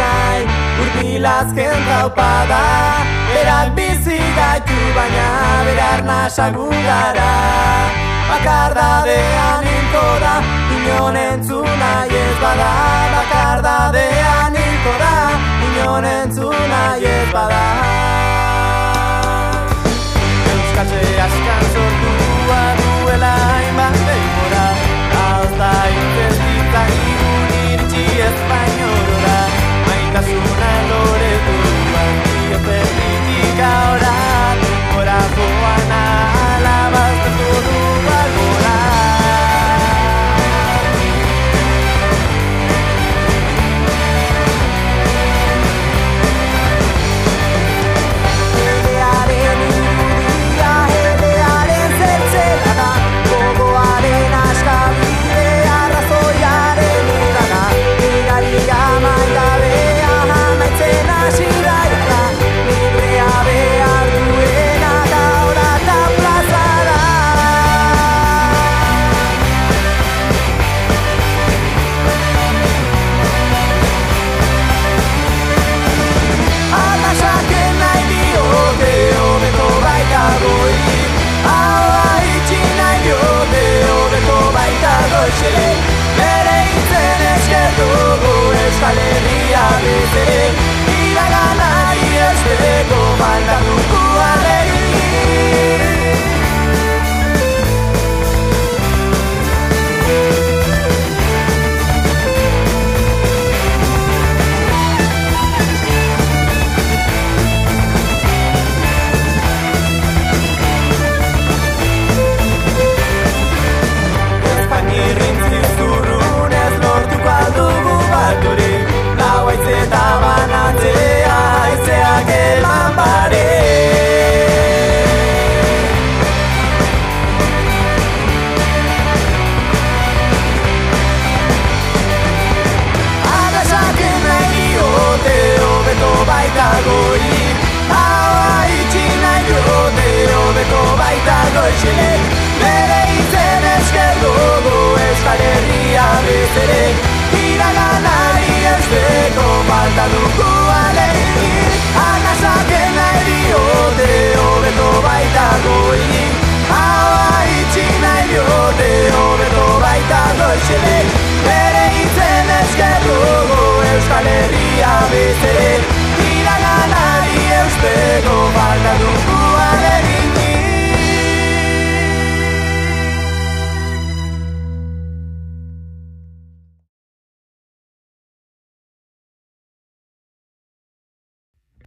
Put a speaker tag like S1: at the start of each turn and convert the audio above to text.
S1: nahi Urpilazken taupa da. Berak bizi gaitu baina Berar nasagu gara. Bakar da behan da Inon entzun nahi